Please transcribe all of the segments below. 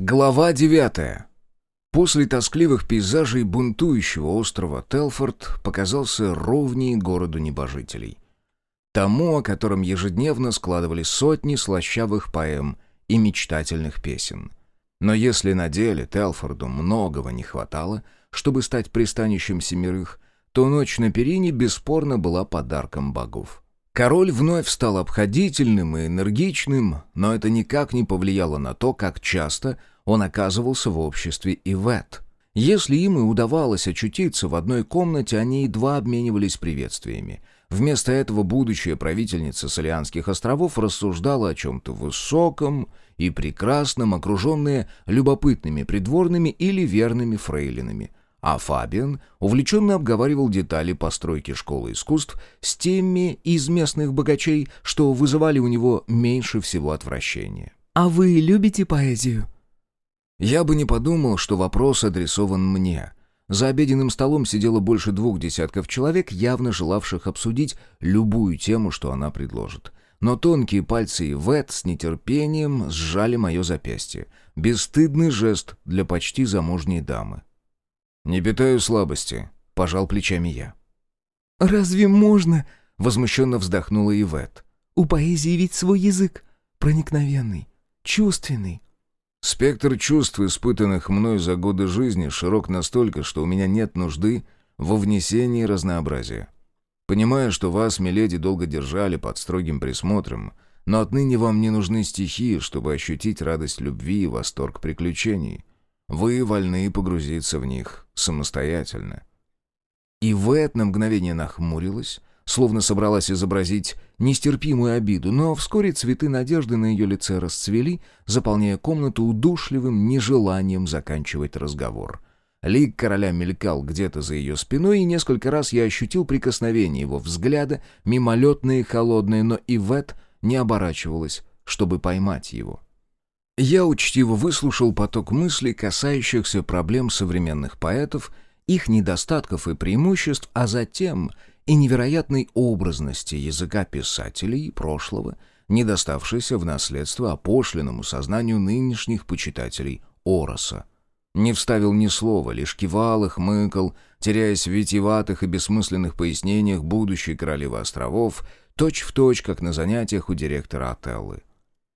Глава девятая. После тоскливых пейзажей бунтующего острова Телфорд показался ровнее городу небожителей. Тому, о котором ежедневно складывали сотни слащавых поэм и мечтательных песен. Но если на деле Телфорду многого не хватало, чтобы стать пристанищем семерых, то ночь на Перине бесспорно была подарком богов. Король вновь стал обходительным и энергичным, но это никак не повлияло на то, как часто он оказывался в обществе Ивет. Если им и удавалось очутиться в одной комнате, они едва обменивались приветствиями. Вместо этого будущая правительница Солианских островов рассуждала о чем-то высоком и прекрасном, окруженная любопытными придворными или верными фрейлинами – а Фабиан увлеченно обговаривал детали постройки школы искусств с теми из местных богачей, что вызывали у него меньше всего отвращения. «А вы любите поэзию?» Я бы не подумал, что вопрос адресован мне. За обеденным столом сидело больше двух десятков человек, явно желавших обсудить любую тему, что она предложит. Но тонкие пальцы Ивет с нетерпением сжали мое запястье. Бесстыдный жест для почти замужней дамы. «Не питаю слабости», — пожал плечами я. «Разве можно?» — возмущенно вздохнула Ивет. «У поэзии ведь свой язык, проникновенный, чувственный». «Спектр чувств, испытанных мной за годы жизни, широк настолько, что у меня нет нужды во внесении разнообразия. Понимаю, что вас, миледи, долго держали под строгим присмотром, но отныне вам не нужны стихи, чтобы ощутить радость любви и восторг приключений. Вы вольны погрузиться в них самостоятельно. И Вэт на мгновение нахмурилась, словно собралась изобразить нестерпимую обиду, но вскоре цветы надежды на ее лице расцвели, заполняя комнату удушливым нежеланием заканчивать разговор. Лик короля мелькал где-то за ее спиной, и несколько раз я ощутил прикосновение его взгляда, мимолетное и холодное, но Ивет не оборачивалась, чтобы поймать его. Я учтиво выслушал поток мыслей, касающихся проблем современных поэтов, их недостатков и преимуществ, а затем и невероятной образности языка писателей прошлого, не в наследство опошленному сознанию нынешних почитателей Ороса. Не вставил ни слова, лишь кивал и хмыкал, теряясь в витиеватых и бессмысленных пояснениях будущей королевы островов, точь-в-точь, точь, как на занятиях у директора Отеллы.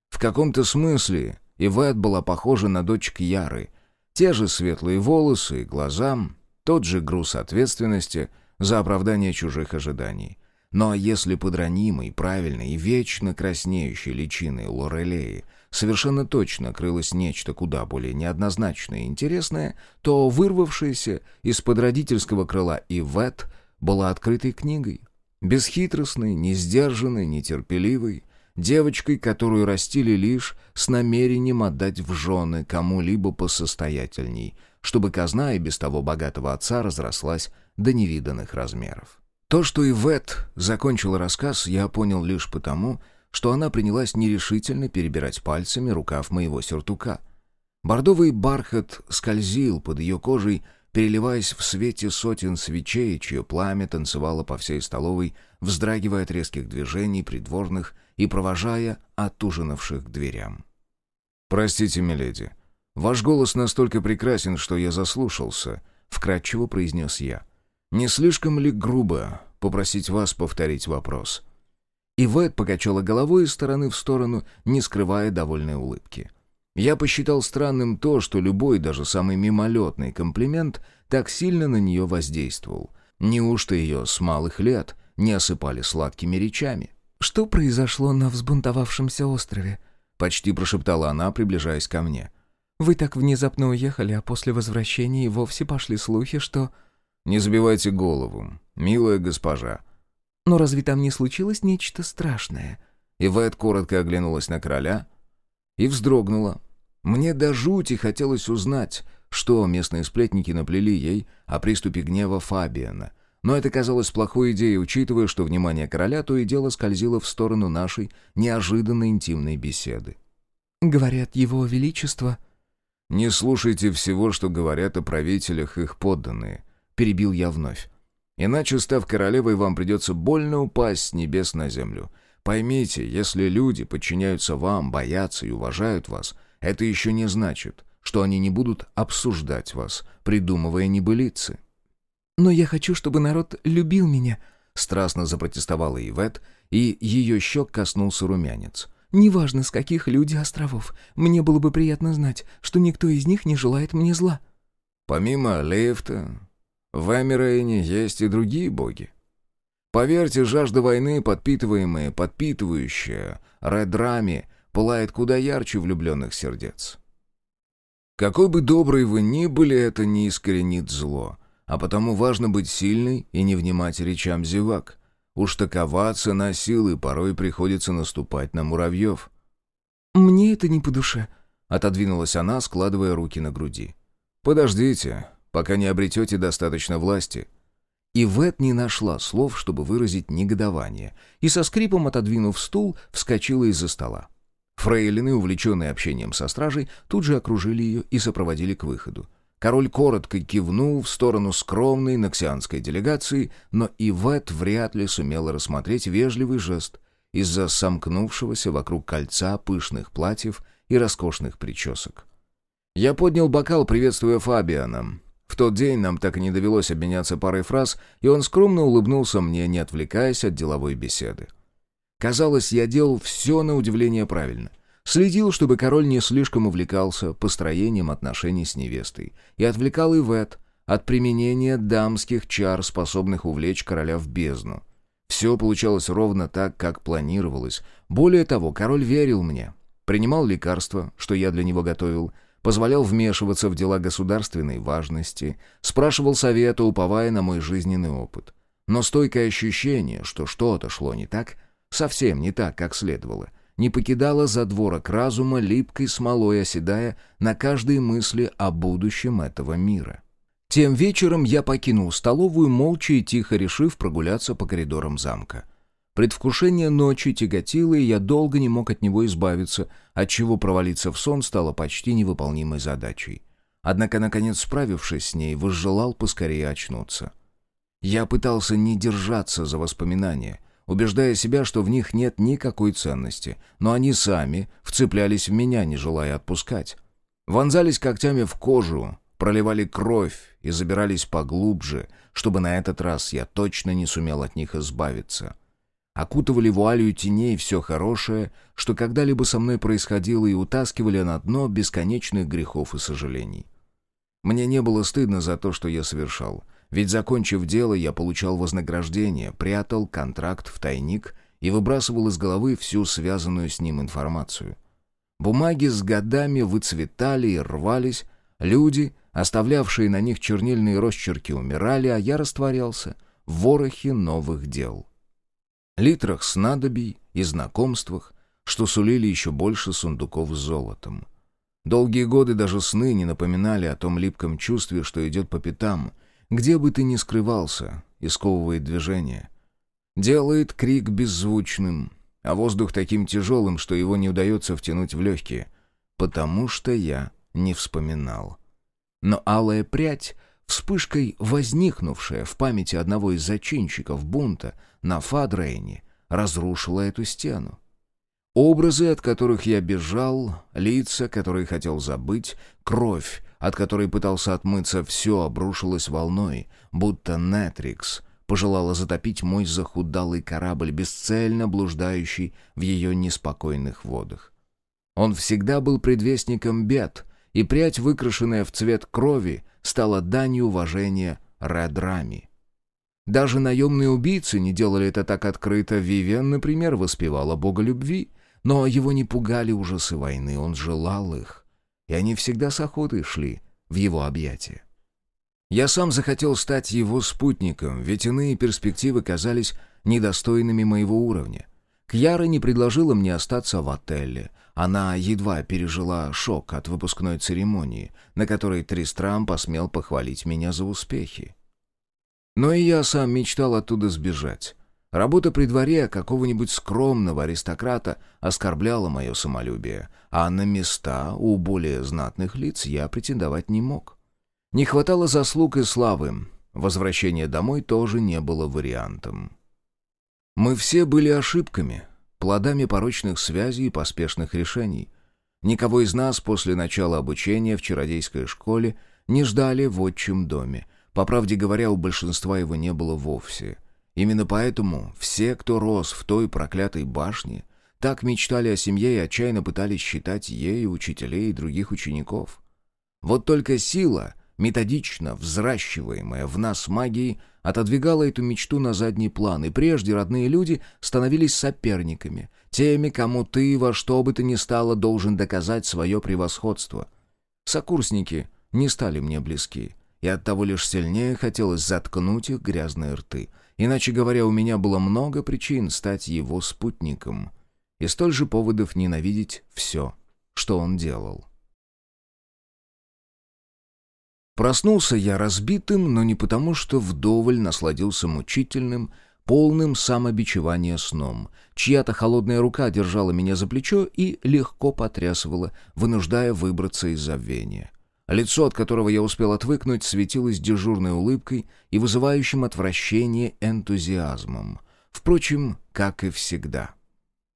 В каком-то смысле Ивет была похожа на дочь Кьяры. Те же светлые волосы и глаза, тот же груз ответственности за оправдание чужих ожиданий. Но если под ранимой, правильной и вечно краснеющей личиной Лорелеи совершенно точно крылось нечто куда более неоднозначное и интересное, то вырвавшаяся из-под родительского крыла Ивет была открытой книгой. Бесхитростной, несдержанной, нетерпеливой, девочкой, которую растили лишь с намерением отдать в жены кому-либо посостоятельней, чтобы казна и без того богатого отца разрослась до невиданных размеров. То, что Ивет закончила рассказ, я понял лишь потому, что она принялась нерешительно перебирать пальцами рукав моего сюртука. Бордовый бархат скользил под ее кожей, переливаясь в свете сотен свечей, чье пламя танцевало по всей столовой, вздрагивая от резких движений придворных и провожая отужинавших к дверям. «Простите, миледи, ваш голос настолько прекрасен, что я заслушался», — вкратчиво произнес я. «Не слишком ли грубо попросить вас повторить вопрос?» Ивет покачала головой из стороны в сторону, не скрывая довольной улыбки. Я посчитал странным то, что любой, даже самый мимолетный комплимент так сильно на нее воздействовал. Неужто ее с малых лет не осыпали сладкими речами? «Что произошло на взбунтовавшемся острове?» — почти прошептала она, приближаясь ко мне. «Вы так внезапно уехали, а после возвращения и вовсе пошли слухи, что...» «Не забивайте голову, милая госпожа». «Но разве там не случилось нечто страшное?» Ивет коротко оглянулась на короля и вздрогнула. Мне до жути хотелось узнать, что местные сплетники наплели ей о приступе гнева Фабиана — но это казалось плохой идеей, учитывая, что внимание короля то и дело скользило в сторону нашей неожиданно интимной беседы. «Говорят, его величество...» «Не слушайте всего, что говорят о правителях их подданные», — перебил я вновь. «Иначе, став королевой, вам придется больно упасть с небес на землю. Поймите, если люди подчиняются вам, боятся и уважают вас, это еще не значит, что они не будут обсуждать вас, придумывая небылицы. «Но я хочу, чтобы народ любил меня», — страстно запротестовала Ивет, и ее щек коснулся румянец. «Неважно, с каких люди островов. Мне было бы приятно знать, что никто из них не желает мне зла». «Помимо Лейфта, в Эмирейне есть и другие боги. Поверьте, жажда войны, подпитываемая, подпитывающая, редрами, пылает куда ярче влюбленных сердец. Какой бы доброй вы ни были, это не искоренит зло, а потому важно быть сильной и не внимать речам зевак. Уж такова цена силы, порой приходится наступать на муравьев. «Мне это не по душе», — отодвинулась она, складывая руки на груди. «Подождите, пока не обретете достаточно власти». И Вет не нашла слов, чтобы выразить негодование, и со скрипом отодвинув стул, вскочила из-за стола. Фрейлины, увлеченные общением со стражей, тут же окружили ее и сопроводили к выходу. Король коротко кивнул в сторону скромной наксианской делегации, но Ивет вряд ли сумела рассмотреть вежливый жест из-за сомкнувшегося вокруг кольца пышных платьев и роскошных причесок. Я поднял бокал, приветствуя Фабиана. В тот день нам так и не довелось обменяться парой фраз, и он скромно улыбнулся мне, не отвлекаясь от деловой беседы. Казалось, я делал все на удивление правильно — Следил, чтобы король не слишком увлекался построением отношений с невестой, и отвлекал Ивет от применения дамских чар, способных увлечь короля в бездну. Все получалось ровно так, как планировалось. Более того, король верил мне, принимал лекарства, что я для него готовил, позволял вмешиваться в дела государственной важности, спрашивал совета, уповая на мой жизненный опыт. Но стойкое ощущение, что что-то шло не так, совсем не так, как следовало — не покидала задворок разума, липкой смолой оседая на каждой мысли о будущем этого мира. Тем вечером я покинул столовую, молча и тихо решив прогуляться по коридорам замка. Предвкушение ночи тяготило, и я долго не мог от него избавиться, отчего провалиться в сон стало почти невыполнимой задачей. Однако, наконец, справившись с ней, возжелал поскорее очнуться. Я пытался не держаться за воспоминания, убеждая себя, что в них нет никакой ценности, но они сами вцеплялись в меня, не желая отпускать. Вонзались когтями в кожу, проливали кровь и забирались поглубже, чтобы на этот раз я точно не сумел от них избавиться. Окутывали вуалью теней все хорошее, что когда-либо со мной происходило, и утаскивали на дно бесконечных грехов и сожалений. Мне не было стыдно за то, что я совершал — ведь, закончив дело, я получал вознаграждение, прятал контракт в тайник и выбрасывал из головы всю связанную с ним информацию. Бумаги с годами выцветали и рвались, люди, оставлявшие на них чернильные росчерки, умирали, а я растворялся в ворохе новых дел. Литрах снадобий и знакомствах, что сулили еще больше сундуков с золотом. Долгие годы даже сны не напоминали о том липком чувстве, что идет по пятам — где бы ты ни скрывался, исковывает движение. Делает крик беззвучным, а воздух таким тяжелым, что его не удается втянуть в легкие. Потому что я не вспоминал. Но алая прядь, вспышкой возникнувшая в памяти одного из зачинщиков бунта на Фадрейне, разрушила эту стену. Образы, от которых я бежал, лица, которые хотел забыть, кровь, от которой пытался отмыться, все обрушилось волной, будто Нетрикс пожелала затопить мой захудалый корабль, бесцельно блуждающий в ее неспокойных водах. Он всегда был предвестником бед, и прядь, выкрашенная в цвет крови, стала данью уважения Редрами. Даже наемные убийцы не делали это так открыто. Вивиан, например, воспевала бога любви, но его не пугали ужасы войны, он желал их и они всегда с охотой шли в его объятия. Я сам захотел стать его спутником, ведь иные перспективы казались недостойными моего уровня. Кьяра не предложила мне остаться в отеле. Она едва пережила шок от выпускной церемонии, на которой Тристрам посмел похвалить меня за успехи. Но и я сам мечтал оттуда сбежать. Работа при дворе какого-нибудь скромного аристократа оскорбляла мое самолюбие, а на места у более знатных лиц я претендовать не мог. Не хватало заслуг и славы, возвращение домой тоже не было вариантом. Мы все были ошибками, плодами порочных связей и поспешных решений. Никого из нас после начала обучения в чародейской школе не ждали в отчим доме. По правде говоря, у большинства его не было вовсе. Именно поэтому все, кто рос в той проклятой башне, так мечтали о семье и отчаянно пытались считать ей учителей и других учеников. Вот только сила, методично взращиваемая в нас магией, отодвигала эту мечту на задний план, и прежде родные люди становились соперниками, теми, кому ты во что бы то ни стало должен доказать свое превосходство. Сокурсники не стали мне близки, и оттого лишь сильнее хотелось заткнуть их грязные рты. Иначе говоря, у меня было много причин стать его спутником, и столь же поводов ненавидеть все, что он делал. Проснулся я разбитым, но не потому, что вдоволь насладился мучительным, полным самобичевания сном. Чья-то холодная рука держала меня за плечо и легко потрясывала, вынуждая выбраться из забвения. Лицо, от которого я успел отвыкнуть, светилось дежурной улыбкой и вызывающим отвращение энтузиазмом. Впрочем, как и всегда.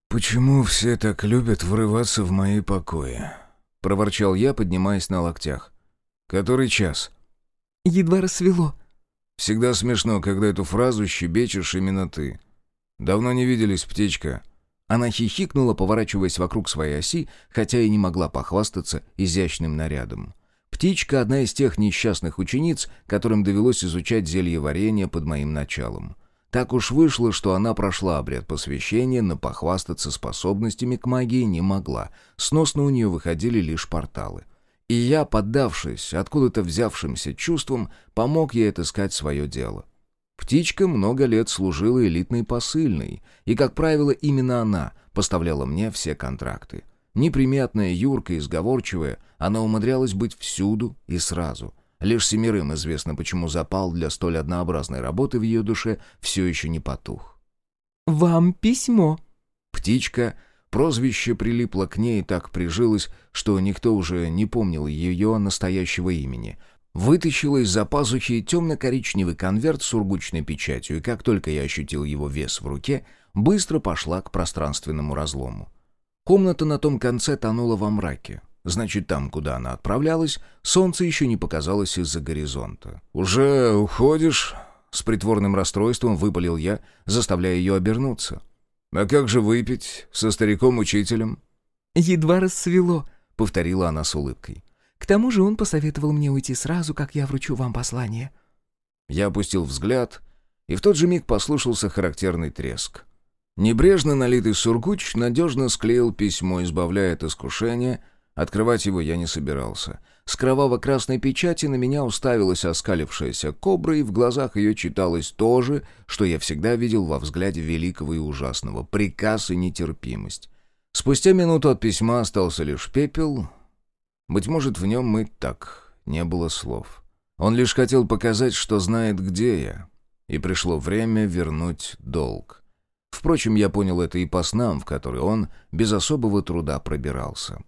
«Почему все так любят врываться в мои покои?» — проворчал я, поднимаясь на локтях. «Который час?» «Едва рассвело». «Всегда смешно, когда эту фразу щебечешь именно ты. Давно не виделись, птичка». Она хихикнула, поворачиваясь вокруг своей оси, хотя и не могла похвастаться изящным нарядом. Птичка — одна из тех несчастных учениц, которым довелось изучать зелье варенья под моим началом. Так уж вышло, что она прошла обряд посвящения, но похвастаться способностями к магии не могла. Сносно у нее выходили лишь порталы — и я, поддавшись откуда-то взявшимся чувствам, помог ей отыскать свое дело. Птичка много лет служила элитной посыльной, и, как правило, именно она поставляла мне все контракты. Неприметная, юрка и сговорчивая, она умудрялась быть всюду и сразу. Лишь семерым известно, почему запал для столь однообразной работы в ее душе все еще не потух. «Вам письмо». Птичка Прозвище прилипло к ней и так прижилось, что никто уже не помнил ее настоящего имени. Вытащила из-за пазухи темно-коричневый конверт с сургучной печатью, и как только я ощутил его вес в руке, быстро пошла к пространственному разлому. Комната на том конце тонула во мраке. Значит, там, куда она отправлялась, солнце еще не показалось из-за горизонта. «Уже уходишь?» — с притворным расстройством выпалил я, заставляя ее обернуться. «А как же выпить со стариком-учителем?» «Едва рассвело», — повторила она с улыбкой. «К тому же он посоветовал мне уйти сразу, как я вручу вам послание». Я опустил взгляд, и в тот же миг послышался характерный треск. Небрежно налитый сургуч надежно склеил письмо, избавляя от искушения. Открывать его я не собирался. С кроваво-красной печати на меня уставилась оскалившаяся кобра, и в глазах ее читалось то же, что я всегда видел во взгляде великого и ужасного — приказ и нетерпимость. Спустя минуту от письма остался лишь пепел. Быть может, в нем и так не было слов. Он лишь хотел показать, что знает, где я, и пришло время вернуть долг. Впрочем, я понял это и по снам, в которые он без особого труда пробирался.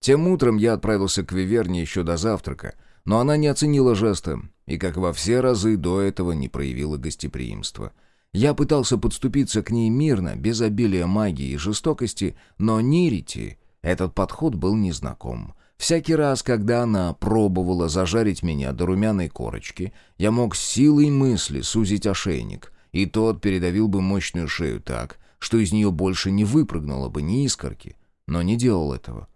Тем утром я отправился к Виверне еще до завтрака, но она не оценила жеста и, как во все разы до этого, не проявила гостеприимства. Я пытался подступиться к ней мирно, без обилия магии и жестокости, но Нирити этот подход был незнаком. Всякий раз, когда она пробовала зажарить меня до румяной корочки, я мог силой мысли сузить ошейник, и тот передавил бы мощную шею так, что из нее больше не выпрыгнуло бы ни искорки, но не делал этого.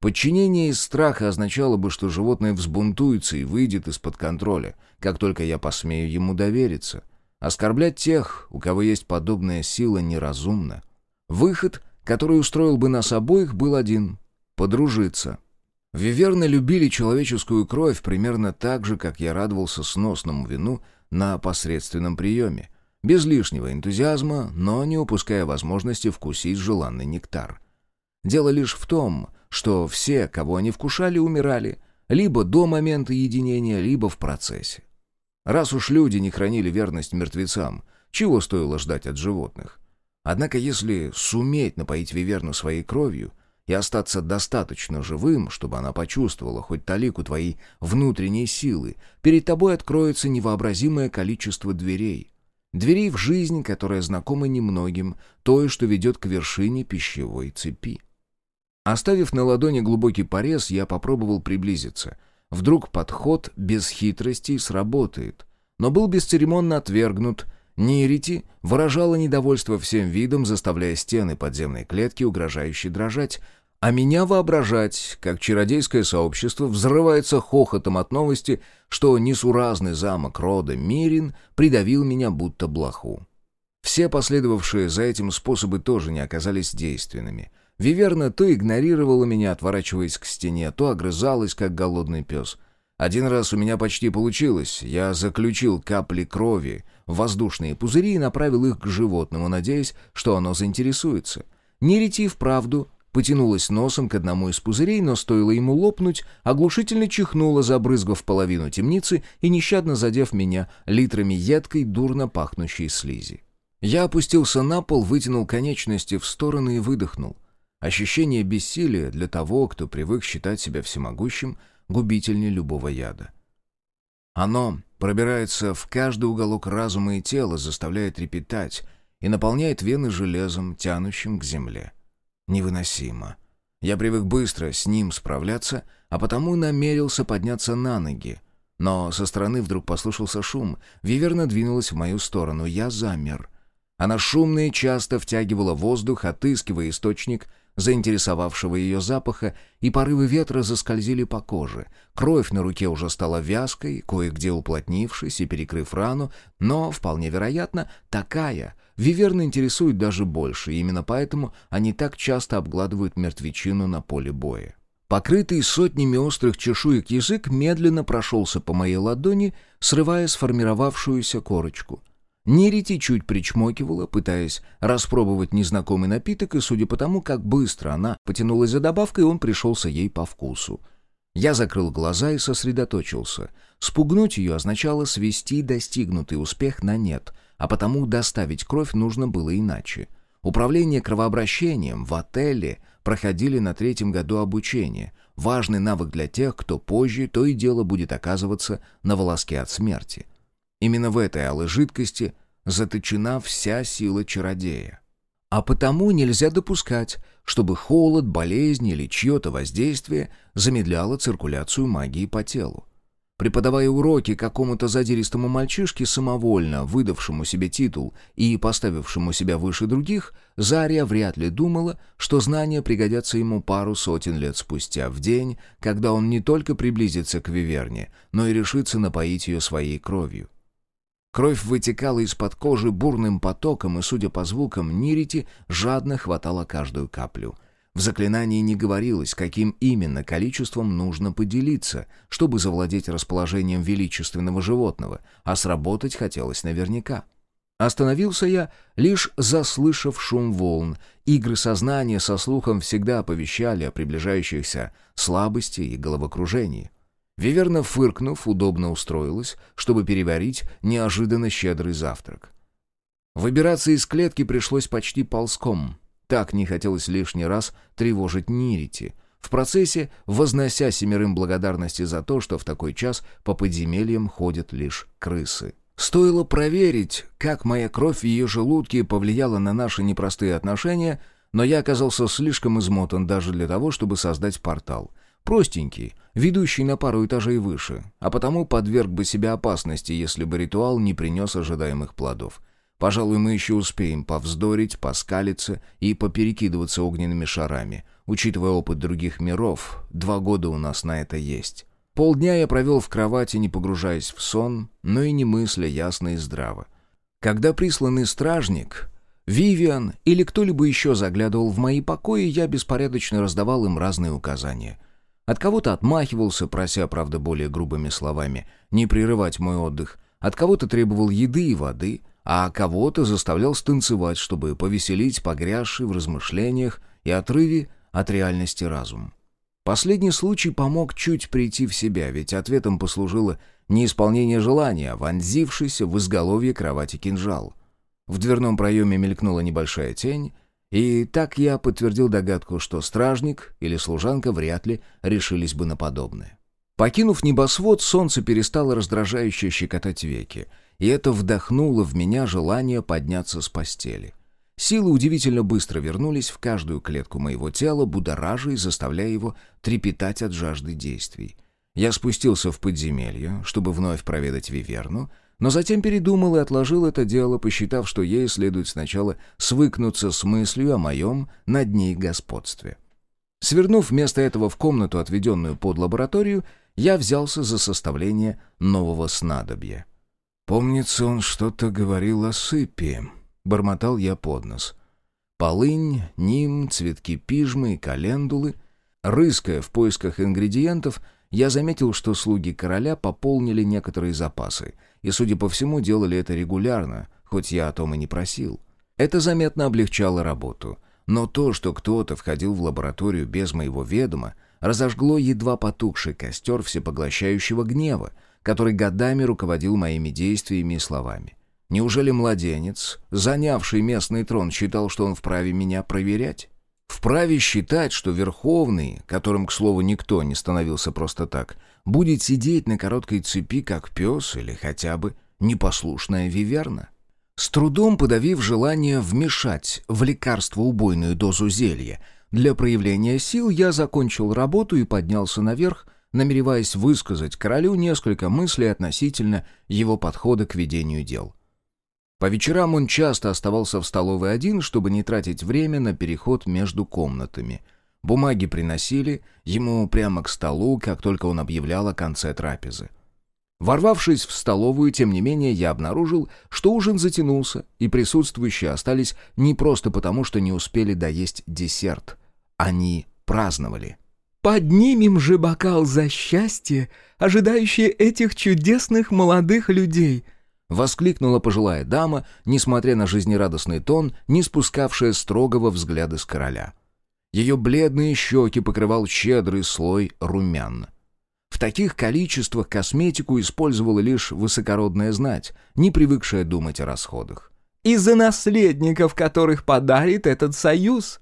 Подчинение из страха означало бы, что животное взбунтуется и выйдет из-под контроля, как только я посмею ему довериться. Оскорблять тех, у кого есть подобная сила, неразумно. Выход, который устроил бы нас обоих, был один — подружиться. Виверны любили человеческую кровь примерно так же, как я радовался сносному вину на посредственном приеме. Без лишнего энтузиазма, но не упуская возможности вкусить желанный нектар. Дело лишь в том, что все, кого они вкушали, умирали, либо до момента единения, либо в процессе. Раз уж люди не хранили верность мертвецам, чего стоило ждать от животных? Однако если суметь напоить Виверну своей кровью и остаться достаточно живым, чтобы она почувствовала хоть талику твоей внутренней силы, перед тобой откроется невообразимое количество дверей. Дверей в жизнь, которая знакома немногим, той, что ведет к вершине пищевой цепи. Оставив на ладони глубокий порез, я попробовал приблизиться. Вдруг подход без хитростей сработает. Но был бесцеремонно отвергнут. Нирити выражала недовольство всем видом, заставляя стены подземной клетки угрожающе дрожать, а меня воображать, как чародейское сообщество взрывается хохотом от новости, что несуразный замок рода Мирин придавил меня будто блоху. Все последовавшие за этим способы тоже не оказались действенными. Виверна то игнорировала меня, отворачиваясь к стене, то огрызалась, как голодный пес. Один раз у меня почти получилось. Я заключил капли крови в воздушные пузыри и направил их к животному, надеясь, что оно заинтересуется. Нерити вправду потянулась носом к одному из пузырей, но стоило ему лопнуть, оглушительно чихнула, забрызгав половину темницы и нещадно задев меня литрами едкой, дурно пахнущей слизи. Я опустился на пол, вытянул конечности в стороны и выдохнул. Ощущение бессилия для того, кто привык считать себя всемогущим, губительнее любого яда. Оно пробирается в каждый уголок разума и тела, заставляет трепетать и наполняет вены железом, тянущим к земле. Невыносимо. Я привык быстро с ним справляться, а потому намерился подняться на ноги. Но со стороны вдруг послышался шум. Виверна двинулась в мою сторону. Я замер. Она шумно и часто втягивала воздух, отыскивая источник заинтересовавшего ее запаха, и порывы ветра заскользили по коже. Кровь на руке уже стала вязкой, кое-где уплотнившись и перекрыв рану, но, вполне вероятно, такая — Виверны интересуют даже больше, и именно поэтому они так часто обгладывают мертвечину на поле боя. Покрытый сотнями острых чешуек язык медленно прошелся по моей ладони, срывая сформировавшуюся корочку. Нерити чуть причмокивала, пытаясь распробовать незнакомый напиток, и судя по тому, как быстро она потянулась за добавкой, он пришелся ей по вкусу. Я закрыл глаза и сосредоточился. Спугнуть ее означало свести достигнутый успех на нет — а потому доставить кровь нужно было иначе. Управление кровообращением в отеле проходили на третьем году обучения, важный навык для тех, кто позже то и дело будет оказываться на волоске от смерти. Именно в этой алой жидкости заточена вся сила чародея. А потому нельзя допускать, чтобы холод, болезнь или чье-то воздействие замедляло циркуляцию магии по телу. Преподавая уроки какому-то задиристому мальчишке, самовольно выдавшему себе титул и поставившему себя выше других, Заря вряд ли думала, что знания пригодятся ему пару сотен лет спустя, в день, когда он не только приблизится к Виверне, но и решится напоить ее своей кровью. Кровь вытекала из-под кожи бурным потоком, и, судя по звукам, Нирити жадно хватала каждую каплю — в заклинании не говорилось, каким именно количеством нужно поделиться, чтобы завладеть расположением величественного животного, а сработать хотелось наверняка. Остановился я, лишь заслышав шум волн. Игры сознания со слухом всегда оповещали о приближающихся слабости и головокружении. Виверна, фыркнув, удобно устроилась, чтобы переварить неожиданно щедрый завтрак. Выбираться из клетки пришлось почти ползком — так не хотелось лишний раз тревожить Нирити, в процессе вознося семерым благодарности за то, что в такой час по подземельям ходят лишь крысы. Стоило проверить, как моя кровь в ее желудке повлияла на наши непростые отношения, но я оказался слишком измотан даже для того, чтобы создать портал. Простенький, ведущий на пару этажей выше, а потому подверг бы себя опасности, если бы ритуал не принес ожидаемых плодов. Пожалуй, мы еще успеем повздорить, поскалиться и поперекидываться огненными шарами. Учитывая опыт других миров, два года у нас на это есть. Полдня я провел в кровати, не погружаясь в сон, но и не мысля ясно и здраво. Когда присланный стражник, Вивиан или кто-либо еще заглядывал в мои покои, я беспорядочно раздавал им разные указания. От кого-то отмахивался, прося, правда, более грубыми словами, не прерывать мой отдых. От кого-то требовал еды и воды — а кого-то заставлял станцевать, чтобы повеселить погрязший в размышлениях и отрыве от реальности разум. Последний случай помог чуть прийти в себя, ведь ответом послужило не исполнение желания, а вонзившийся в изголовье кровати кинжал. В дверном проеме мелькнула небольшая тень, и так я подтвердил догадку, что стражник или служанка вряд ли решились бы на подобное. Покинув небосвод, солнце перестало раздражающе щекотать веки, и это вдохнуло в меня желание подняться с постели. Силы удивительно быстро вернулись в каждую клетку моего тела, будоража и заставляя его трепетать от жажды действий. Я спустился в подземелье, чтобы вновь проведать Виверну, но затем передумал и отложил это дело, посчитав, что ей следует сначала свыкнуться с мыслью о моем над ней господстве. Свернув вместо этого в комнату, отведенную под лабораторию, я взялся за составление нового снадобья. «Помнится, он что-то говорил о сыпи», — бормотал я под нос. Полынь, ним, цветки пижмы и календулы. Рыская в поисках ингредиентов, я заметил, что слуги короля пополнили некоторые запасы, и, судя по всему, делали это регулярно, хоть я о том и не просил. Это заметно облегчало работу. Но то, что кто-то входил в лабораторию без моего ведома, разожгло едва потухший костер всепоглощающего гнева, который годами руководил моими действиями и словами. Неужели младенец, занявший местный трон, считал, что он вправе меня проверять? Вправе считать, что Верховный, которым, к слову, никто не становился просто так, будет сидеть на короткой цепи, как пес или хотя бы непослушная виверна? С трудом подавив желание вмешать в лекарство убойную дозу зелья, для проявления сил я закончил работу и поднялся наверх, намереваясь высказать королю несколько мыслей относительно его подхода к ведению дел. По вечерам он часто оставался в столовой один, чтобы не тратить время на переход между комнатами. Бумаги приносили ему прямо к столу, как только он объявлял о конце трапезы. Ворвавшись в столовую, тем не менее, я обнаружил, что ужин затянулся, и присутствующие остались не просто потому, что не успели доесть десерт. Они праздновали. «Поднимем же бокал за счастье, ожидающее этих чудесных молодых людей», Воскликнула пожилая дама, несмотря на жизнерадостный тон, не спускавшая строгого взгляда с короля. Ее бледные щеки покрывал щедрый слой румян. В таких количествах косметику использовала лишь высокородная знать, не привыкшая думать о расходах. «Из-за наследников, которых подарит этот союз!»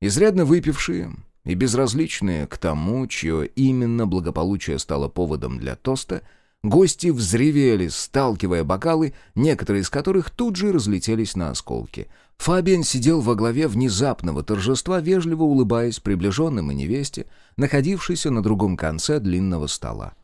Изрядно выпившие и безразличные к тому, чье именно благополучие стало поводом для тоста — Гости взревели, сталкивая бокалы, некоторые из которых тут же разлетелись на осколки. Фабиан сидел во главе внезапного торжества, вежливо улыбаясь приближенным и невесте, находившейся на другом конце длинного стола.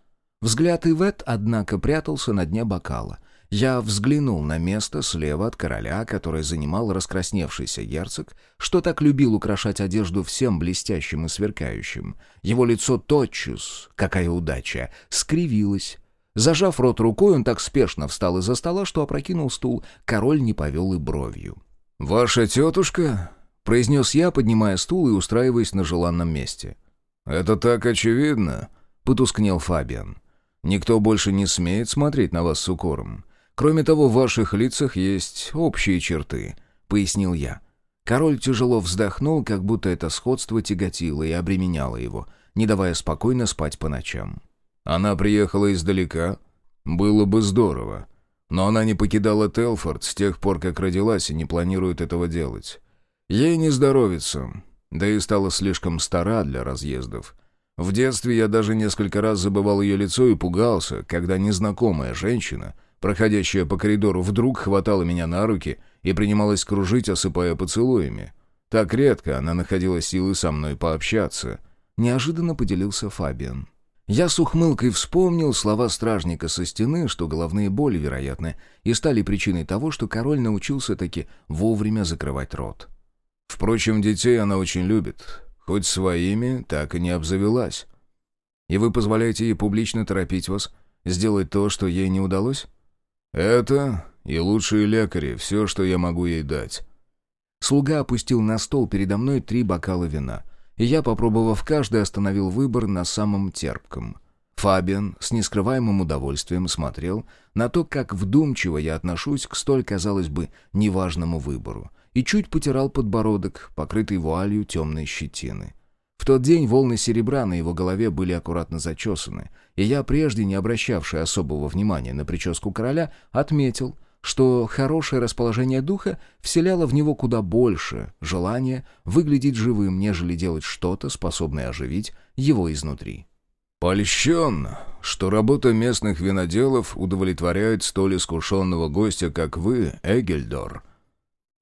Взгляд Ивет, однако, прятался на дне бокала. Я взглянул на место слева от короля, которое занимал раскрасневшийся герцог, что так любил украшать одежду всем блестящим и сверкающим. Его лицо тотчас, какая удача, скривилось, Зажав рот рукой, он так спешно встал из-за стола, что опрокинул стул. Король не повел и бровью. «Ваша тетушка?» — произнес я, поднимая стул и устраиваясь на желанном месте. «Это так очевидно», — потускнел Фабиан. «Никто больше не смеет смотреть на вас с укором. Кроме того, в ваших лицах есть общие черты», — пояснил я. Король тяжело вздохнул, как будто это сходство тяготило и обременяло его, не давая спокойно спать по ночам. Она приехала издалека. Было бы здорово. Но она не покидала Телфорд с тех пор, как родилась, и не планирует этого делать. Ей не здоровится, да и стала слишком стара для разъездов. В детстве я даже несколько раз забывал ее лицо и пугался, когда незнакомая женщина, проходящая по коридору, вдруг хватала меня на руки и принималась кружить, осыпая поцелуями. Так редко она находила силы со мной пообщаться. Неожиданно поделился Фабиан. Я с ухмылкой вспомнил слова стражника со стены, что головные боли, вероятно, и стали причиной того, что король научился таки вовремя закрывать рот. Впрочем, детей она очень любит, хоть своими так и не обзавелась. И вы позволяете ей публично торопить вас, сделать то, что ей не удалось? Это и лучшие лекари, все, что я могу ей дать. Слуга опустил на стол передо мной три бокала вина — и я, попробовав каждый, остановил выбор на самом терпком. Фабиан с нескрываемым удовольствием смотрел на то, как вдумчиво я отношусь к столь, казалось бы, неважному выбору, и чуть потирал подбородок, покрытый вуалью темной щетины. В тот день волны серебра на его голове были аккуратно зачесаны, и я, прежде не обращавший особого внимания на прическу короля, отметил, что хорошее расположение духа вселяло в него куда больше желания выглядеть живым, нежели делать что-то, способное оживить его изнутри. «Польщен, что работа местных виноделов удовлетворяет столь искушенного гостя, как вы, Эгельдор».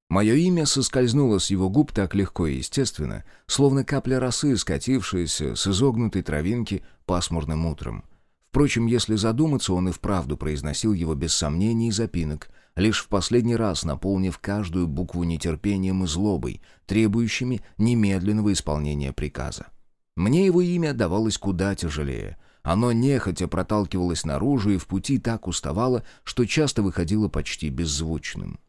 Мое имя соскользнуло с его губ так легко и естественно, словно капля росы, скатившаяся с изогнутой травинки пасмурным утром. Впрочем, если задуматься, он и вправду произносил его без сомнений и запинок, лишь в последний раз наполнив каждую букву нетерпением и злобой, требующими немедленного исполнения приказа. Мне его имя давалось куда тяжелее. Оно нехотя проталкивалось наружу и в пути так уставало, что часто выходило почти беззвучным.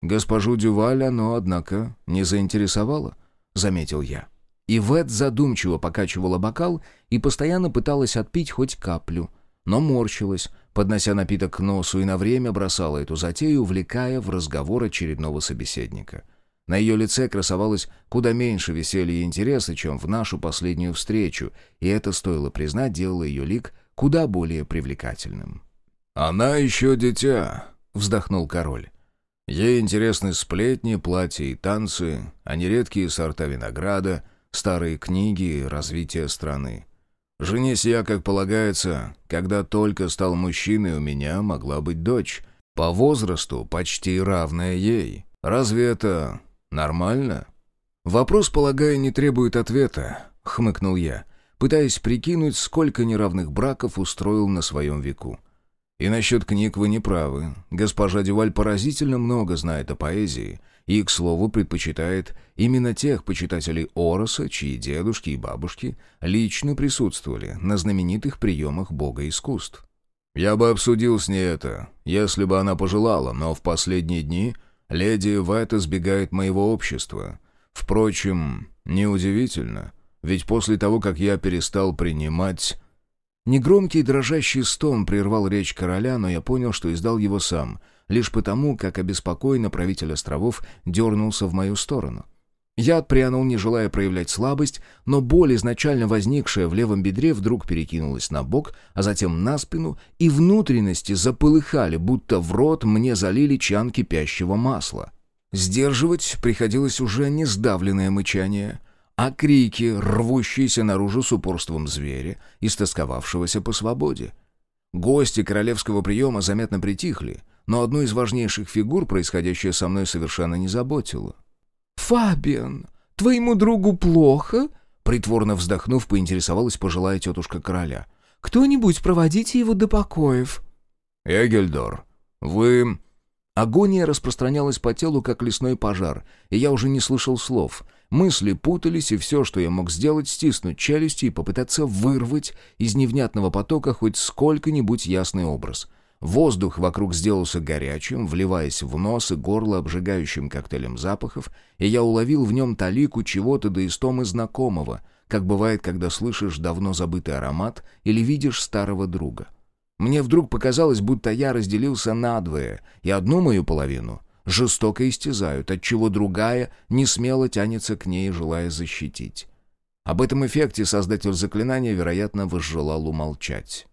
«Госпожу Дюваль оно, однако, не заинтересовало», — заметил я. Ивет задумчиво покачивала бокал и постоянно пыталась отпить хоть каплю, но морщилась, поднося напиток к носу и на время бросала эту затею, увлекая в разговор очередного собеседника. На ее лице красовалось куда меньше веселья и интереса, чем в нашу последнюю встречу, и это, стоило признать, делало ее лик куда более привлекательным. «Она еще дитя», — вздохнул король. Ей интересны сплетни, платья и танцы, а не редкие сорта винограда, старые книги и развитие страны. Женись я, как полагается, когда только стал мужчиной, у меня могла быть дочь, по возрасту почти равная ей. Разве это нормально? Вопрос, полагаю, не требует ответа, хмыкнул я, пытаясь прикинуть, сколько неравных браков устроил на своем веку. И насчет книг вы не правы. Госпожа Дюваль поразительно много знает о поэзии и, к слову, предпочитает именно тех почитателей Ороса, чьи дедушки и бабушки лично присутствовали на знаменитых приемах бога искусств. Я бы обсудил с ней это, если бы она пожелала, но в последние дни леди Вайт избегает моего общества. Впрочем, неудивительно, ведь после того, как я перестал принимать Негромкий дрожащий стон прервал речь короля, но я понял, что издал его сам, лишь потому, как обеспокоенно правитель островов дернулся в мою сторону. Я отпрянул, не желая проявлять слабость, но боль, изначально возникшая в левом бедре, вдруг перекинулась на бок, а затем на спину, и внутренности заполыхали, будто в рот мне залили чан кипящего масла. Сдерживать приходилось уже не сдавленное мычание — а крики, рвущиеся наружу с упорством зверя, истосковавшегося по свободе. Гости королевского приема заметно притихли, но одну из важнейших фигур происходящее со мной совершенно не заботило. «Фабиан, твоему другу плохо?» Притворно вздохнув, поинтересовалась пожилая тетушка короля. «Кто-нибудь проводите его до покоев». «Эгельдор, вы...» Агония распространялась по телу, как лесной пожар, и я уже не слышал слов. Мысли путались, и все, что я мог сделать, стиснуть челюсти и попытаться вырвать из невнятного потока хоть сколько-нибудь ясный образ. Воздух вокруг сделался горячим, вливаясь в нос и горло обжигающим коктейлем запахов, и я уловил в нем талику чего-то до истомы знакомого, как бывает, когда слышишь давно забытый аромат или видишь старого друга. Мне вдруг показалось, будто я разделился надвое, и одну мою половину жестоко истязают, отчего другая не смело тянется к ней, желая защитить. Об этом эффекте создатель заклинания, вероятно, возжелал умолчать.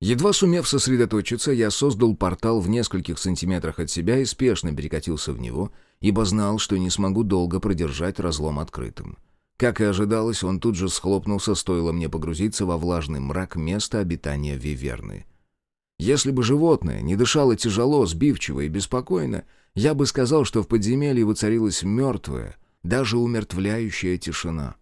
Едва сумев сосредоточиться, я создал портал в нескольких сантиметрах от себя и спешно перекатился в него, ибо знал, что не смогу долго продержать разлом открытым. Как и ожидалось, он тут же схлопнулся, стоило мне погрузиться во влажный мрак места обитания Виверны. Если бы животное не дышало тяжело, сбивчиво и беспокойно, я бы сказал, что в подземелье воцарилась мертвая, даже умертвляющая тишина.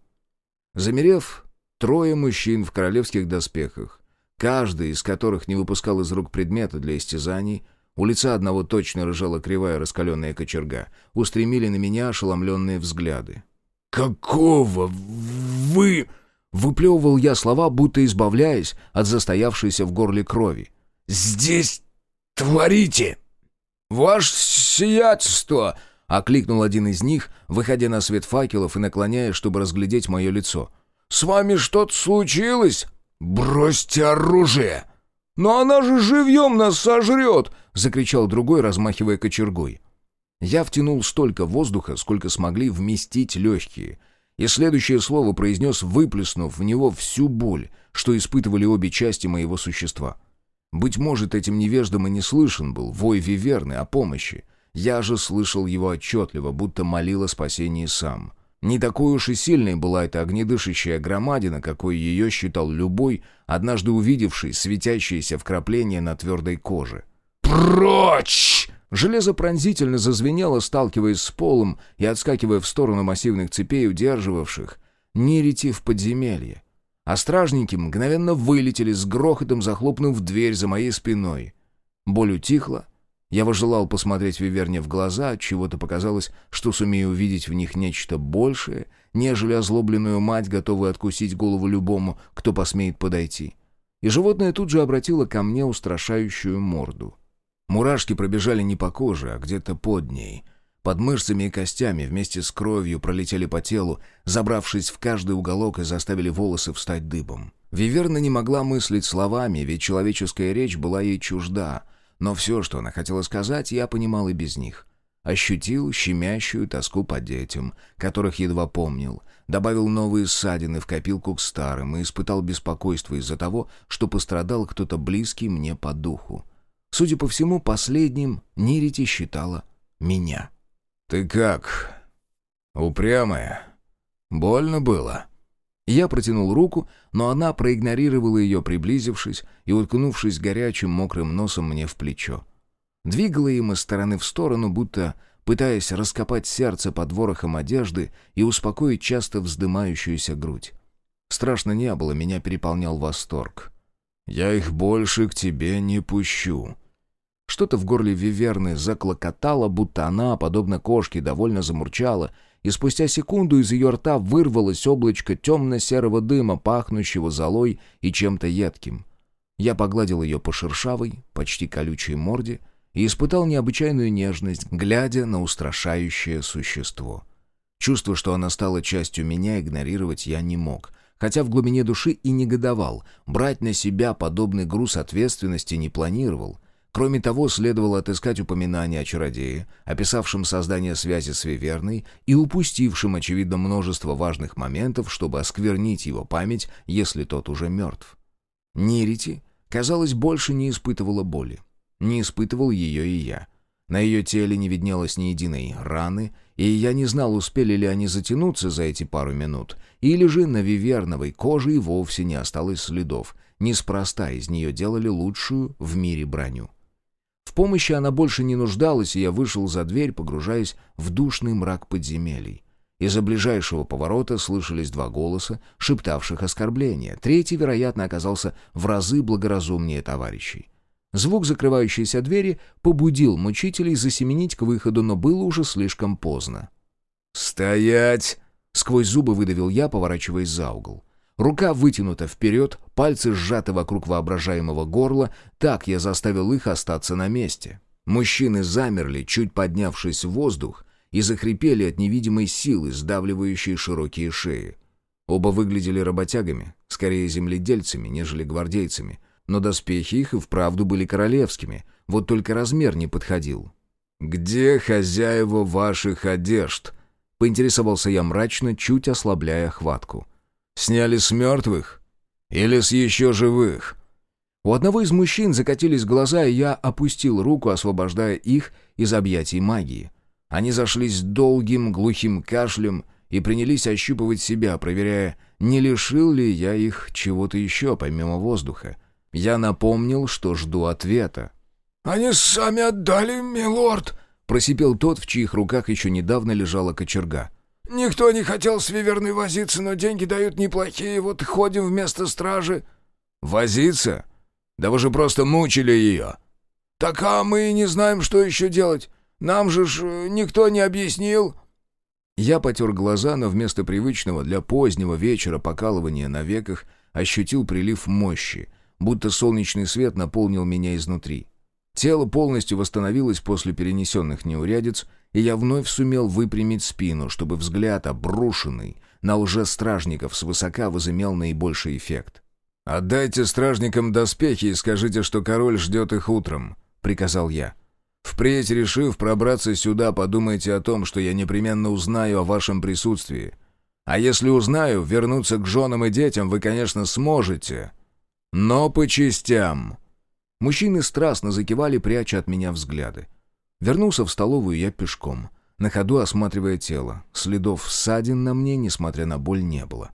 Замерев, трое мужчин в королевских доспехах, каждый из которых не выпускал из рук предмета для истязаний, у лица одного точно рыжала кривая раскаленная кочерга, устремили на меня ошеломленные взгляды. «Какого вы...» Выплевывал я слова, будто избавляясь от застоявшейся в горле крови. «Здесь творите?» «Ваше сиятельство!» — окликнул один из них, выходя на свет факелов и наклоняясь, чтобы разглядеть мое лицо. «С вами что-то случилось?» «Бросьте оружие!» «Но она же живьем нас сожрет!» — закричал другой, размахивая кочергой. Я втянул столько воздуха, сколько смогли вместить легкие, и следующее слово произнес, выплеснув в него всю боль, что испытывали обе части моего существа — быть может, этим невеждам и не слышен был вой Виверны о помощи. Я же слышал его отчетливо, будто молил о спасении сам. Не такой уж и сильной была эта огнедышащая громадина, какой ее считал любой, однажды увидевший светящиеся вкрапления на твердой коже. «Прочь!» Железо пронзительно зазвенело, сталкиваясь с полом и отскакивая в сторону массивных цепей, удерживавших Нерити в подземелье. А стражники мгновенно вылетели с грохотом, захлопнув дверь за моей спиной. Боль утихла. Я возжелал посмотреть Виверне в глаза, от чего-то показалось, что сумею увидеть в них нечто большее, нежели озлобленную мать, готовую откусить голову любому, кто посмеет подойти. И животное тут же обратило ко мне устрашающую морду. Мурашки пробежали не по коже, а где-то под ней. Под мышцами и костями вместе с кровью пролетели по телу, забравшись в каждый уголок и заставили волосы встать дыбом. Виверна не могла мыслить словами, ведь человеческая речь была ей чужда, но все, что она хотела сказать, я понимал и без них. Ощутил щемящую тоску по детям, которых едва помнил, добавил новые ссадины в копилку к старым и испытал беспокойство из-за того, что пострадал кто-то близкий мне по духу. Судя по всему, последним Нирити считала меня. «Ты как? Упрямая? Больно было?» Я протянул руку, но она проигнорировала ее, приблизившись и уткнувшись горячим мокрым носом мне в плечо. Двигала им из стороны в сторону, будто пытаясь раскопать сердце под ворохом одежды и успокоить часто вздымающуюся грудь. Страшно не было, меня переполнял восторг. «Я их больше к тебе не пущу». Что-то в горле Виверны заклокотало, будто она, подобно кошке, довольно замурчала, и спустя секунду из ее рта вырвалось облачко темно-серого дыма, пахнущего золой и чем-то едким. Я погладил ее по шершавой, почти колючей морде и испытал необычайную нежность, глядя на устрашающее существо. Чувство, что она стала частью меня, игнорировать я не мог — хотя в глубине души и негодовал. Брать на себя подобный груз ответственности не планировал. Кроме того, следовало отыскать упоминание о чародее, описавшем создание связи с Виверной и упустившем, очевидно, множество важных моментов, чтобы осквернить его память, если тот уже мертв. Нирити, казалось, больше не испытывала боли. Не испытывал ее и я. На ее теле не виднелось ни единой раны, и я не знал, успели ли они затянуться за эти пару минут, или же на виверновой коже и вовсе не осталось следов. Неспроста из нее делали лучшую в мире броню. В помощи она больше не нуждалась, и я вышел за дверь, погружаясь в душный мрак подземелий. Из-за ближайшего поворота слышались два голоса, шептавших оскорбления. Третий, вероятно, оказался в разы благоразумнее товарищей. Звук закрывающейся двери побудил мучителей засеменить к выходу, но было уже слишком поздно. «Стоять!» — сквозь зубы выдавил я, поворачиваясь за угол. Рука вытянута вперед, пальцы сжаты вокруг воображаемого горла, так я заставил их остаться на месте. Мужчины замерли, чуть поднявшись в воздух, и захрипели от невидимой силы, сдавливающей широкие шеи. Оба выглядели работягами, скорее земледельцами, нежели гвардейцами, но доспехи их и вправду были королевскими, вот только размер не подходил. «Где хозяева ваших одежд?» — поинтересовался я мрачно, чуть ослабляя хватку. «Сняли с мертвых? Или с еще живых?» У одного из мужчин закатились глаза, и я опустил руку, освобождая их из объятий магии. Они зашлись долгим глухим кашлем и принялись ощупывать себя, проверяя, не лишил ли я их чего-то еще, помимо воздуха. Я напомнил, что жду ответа. «Они сами отдали, милорд!» — просипел тот, в чьих руках еще недавно лежала кочерга. «Никто не хотел с Виверной возиться, но деньги дают неплохие, вот ходим вместо стражи». «Возиться? Да вы же просто мучили ее!» «Так а мы и не знаем, что еще делать. Нам же ж э, никто не объяснил». Я потер глаза, но вместо привычного для позднего вечера покалывания на веках ощутил прилив мощи, будто солнечный свет наполнил меня изнутри. Тело полностью восстановилось после перенесенных неурядиц, и я вновь сумел выпрямить спину, чтобы взгляд, обрушенный на лжестражников свысока, возымел наибольший эффект. «Отдайте стражникам доспехи и скажите, что король ждет их утром», — приказал я. «Впредь, решив пробраться сюда, подумайте о том, что я непременно узнаю о вашем присутствии. А если узнаю, вернуться к женам и детям вы, конечно, сможете, но по частям. Мужчины страстно закивали, пряча от меня взгляды. Вернулся в столовую я пешком, на ходу осматривая тело. Следов ссадин на мне, несмотря на боль, не было.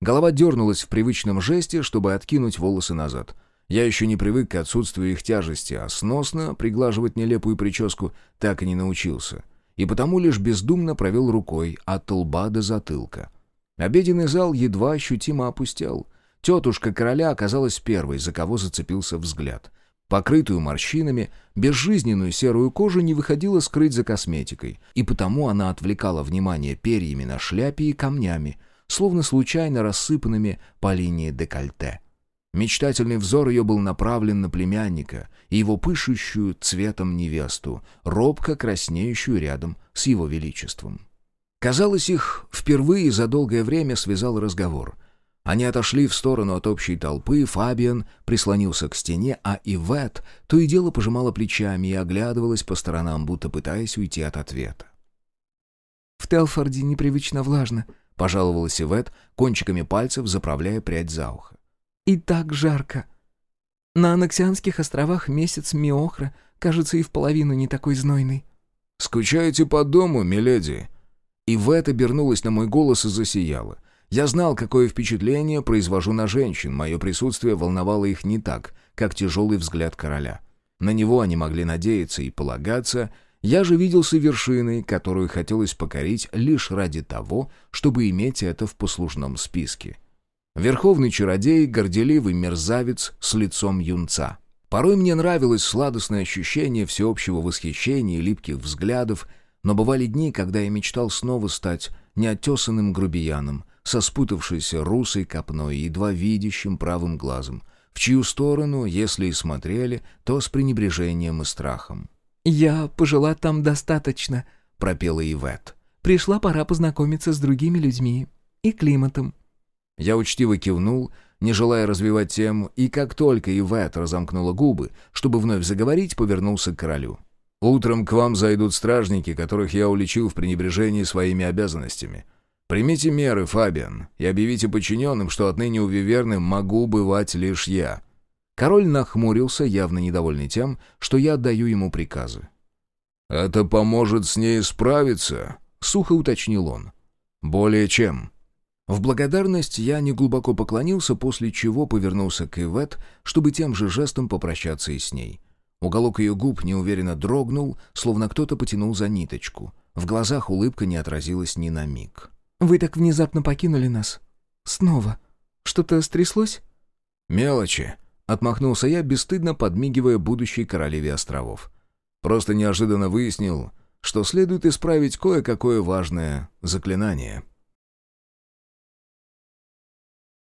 Голова дернулась в привычном жесте, чтобы откинуть волосы назад. Я еще не привык к отсутствию их тяжести, а сносно приглаживать нелепую прическу так и не научился. И потому лишь бездумно провел рукой от лба до затылка. Обеденный зал едва ощутимо опустел. Тетушка короля оказалась первой, за кого зацепился взгляд. Покрытую морщинами, безжизненную серую кожу не выходило скрыть за косметикой, и потому она отвлекала внимание перьями на шляпе и камнями, словно случайно рассыпанными по линии декольте. Мечтательный взор ее был направлен на племянника и его пышущую цветом невесту, робко краснеющую рядом с его величеством. Казалось, их впервые за долгое время связал разговор. Они отошли в сторону от общей толпы, Фабиан прислонился к стене, а Ивет то и дело пожимала плечами и оглядывалась по сторонам, будто пытаясь уйти от ответа. «В Телфорде непривычно влажно», — пожаловалась Ивет, кончиками пальцев заправляя прядь за ухо. «И так жарко. На Анаксианских островах месяц Миохра, кажется, и в половину не такой знойный». «Скучаете по дому, миледи?» Ивет обернулась на мой голос и засияла. Я знал, какое впечатление произвожу на женщин, мое присутствие волновало их не так, как тяжелый взгляд короля. На него они могли надеяться и полагаться, я же виделся вершиной, которую хотелось покорить лишь ради того, чтобы иметь это в послужном списке. Верховный чародей, горделивый мерзавец с лицом юнца. Порой мне нравилось сладостное ощущение всеобщего восхищения и липких взглядов, но бывали дни, когда я мечтал снова стать неотесанным грубияном, со спутавшейся русой копной и едва видящим правым глазом, в чью сторону, если и смотрели, то с пренебрежением и страхом. «Я пожила там достаточно», — пропела Ивет. «Пришла пора познакомиться с другими людьми и климатом». Я учтиво кивнул, не желая развивать тему, и как только Ивет разомкнула губы, чтобы вновь заговорить, повернулся к королю. «Утром к вам зайдут стражники, которых я уличил в пренебрежении своими обязанностями. Примите меры, Фабиан, и объявите подчиненным, что отныне у Виверны могу бывать лишь я». Король нахмурился, явно недовольный тем, что я отдаю ему приказы. «Это поможет с ней справиться», — сухо уточнил он. «Более чем». В благодарность я неглубоко поклонился, после чего повернулся к Ивет, чтобы тем же жестом попрощаться и с ней. Уголок ее губ неуверенно дрогнул, словно кто-то потянул за ниточку. В глазах улыбка не отразилась ни на миг. «Вы так внезапно покинули нас. Снова. Что-то стряслось?» «Мелочи», — отмахнулся я, бесстыдно подмигивая будущей королеве островов. «Просто неожиданно выяснил, что следует исправить кое-какое важное заклинание».